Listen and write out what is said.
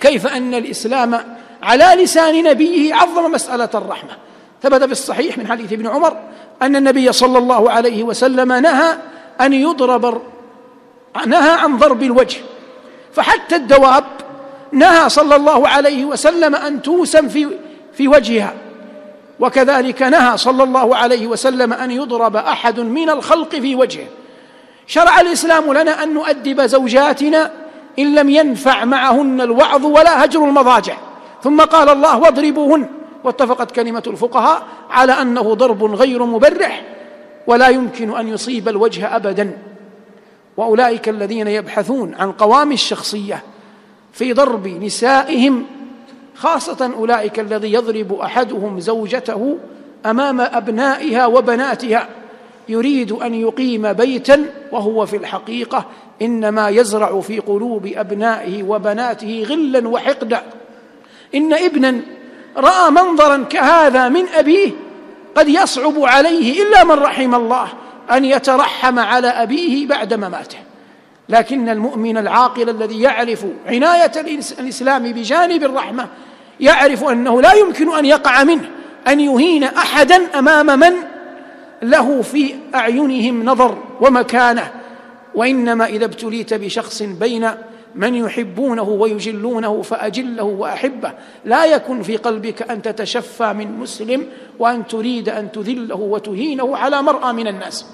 كيف أن الإسلام على لسان نبيه عظم مسألة الرحمة؟ ثبت في الصحيح من حديث ابن عمر أن النبي صلى الله عليه وسلم نهى أن يضرب نهى عن ضرب الوجه. فحتى الدواب نهى صلى الله عليه وسلم أن توسم في في وجهها. وكذلك نهى صلى الله عليه وسلم أن يضرب أحد من الخلق في وجهه. شرع الإسلام لنا أن نؤدب زوجاتنا إن لم ينفع معهن الوعظ ولا هجر المضاجع. ثم قال الله واضربوهن. واتفقت كلمة الفقهاء على أنه ضرب غير مبرح ولا يمكن أن يصيب الوجه ابدا. وأولئك الذين يبحثون عن قوام الشخصية في ضرب نسائهم خاصة أولئك الذي يضرب أحدهم زوجته أمام أبنائها وبناتها. يريد أن يقيم بيتا وهو في الحقيقة إنما يزرع في قلوب أبنائه وبناته غلا وحقدا إن ابنا رأى منظرا كهذا من أبيه قد يصعب عليه إلا من رحم الله أن يترحم على أبيه بعد مماته. لكن المؤمن العاقل الذي يعرف عناية الإسلام بجانب الرحمة يعرف أنه لا يمكن أن يقع منه أن يهين أحدا أمام من له في أعينهم نظر ومكانة وإنما إذا ابتليت بشخص بين من يحبونه ويجلونه فأجله وأحبه لا يكن في قلبك أن تتشفى من مسلم وأن تريد أن تذله وتهينه على مرأى من الناس.